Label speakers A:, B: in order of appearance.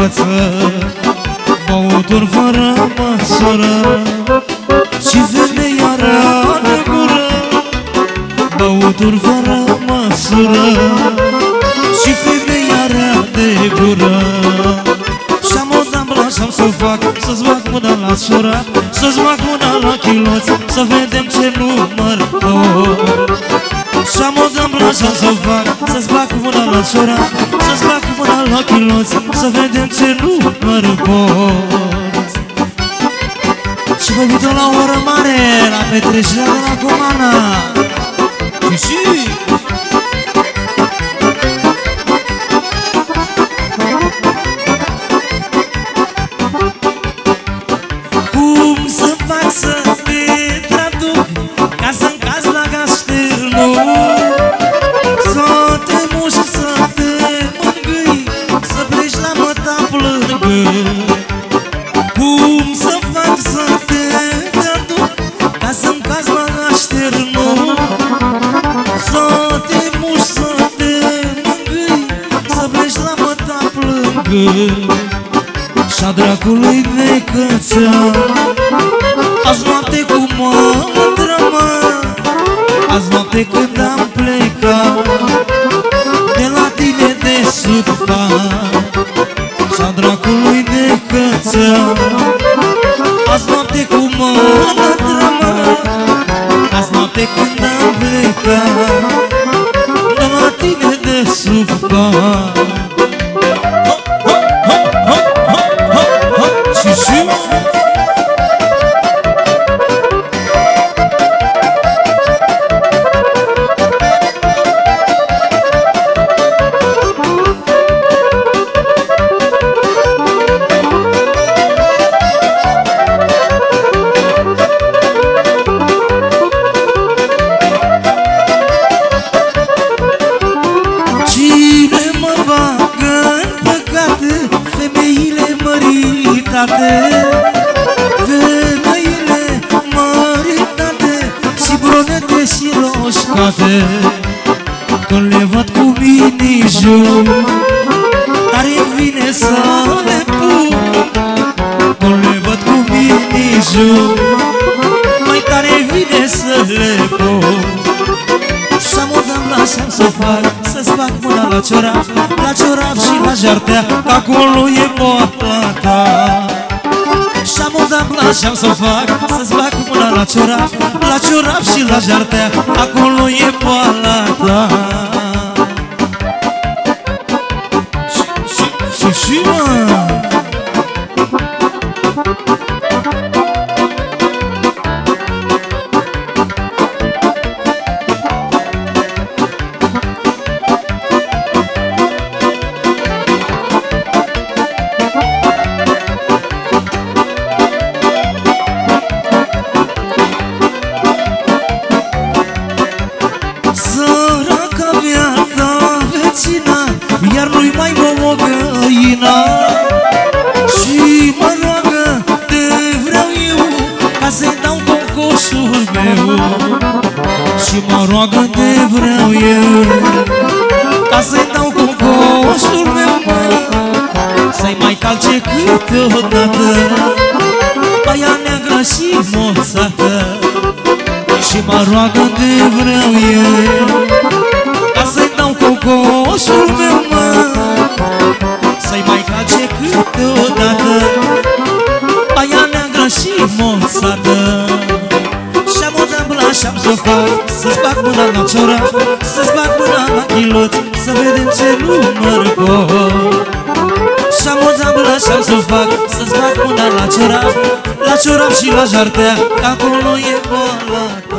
A: față Băuturi fără măsură Și vede iară de gură Băuturi fără măsură Și vede iară de gură așa-mi să fac Să-ți bag mâna la sura Să-ți bag mâna la chiloț Să vedem ce număr dor. Și-am o dâmblă așa să fac Să-ți bag mâna la sura Să-ți bag mâna la chiloți Să vedem ce număr pot Și vă invităm la o oră mare La petrecerea de la Comana. Și pleci la măta plângă și-a dracului de cățea Azi noapte cu mândră, mă Azi noapte când am plecat De la tine de supa Și-a dracului de cățea Azi noapte cu mândră, mă Azi noapte când am plecat De la tine de supa măritate Femeile măritate Și brunete și roșcate. Când le văd cu minijul Tare-mi vine să le pun. Când le văd cu minijul Mai tare vine să le pun. să mă dăm la să să fac Să-ți fac mâna la ciorap La ciorap și la jartea Că acolo e boata ta Și mă dăm la să să fac Să-ți fac mâna la ciorap La ciorap și la jartea Acolo e boala ta Și, și, și, și, mă o găina Și mă roagă de vreau eu Ca să-i dau cocoșul meu. Și mă roagă de vreau eu Ca să-i dau cocoșul meu mă. Să-i mai calce câteodată Aia neagră și moțată. Și mă roagă de vreau eu Ca să-i dau cocoșul și-am să fac Să-ți bag mâna la ciora Să-ți bag mâna la chilot Să vedem ce număr pot. Și-am o dambla și-am să fac Să-ți bag mâna la ciorap La ciorap și la jartea Acolo e boala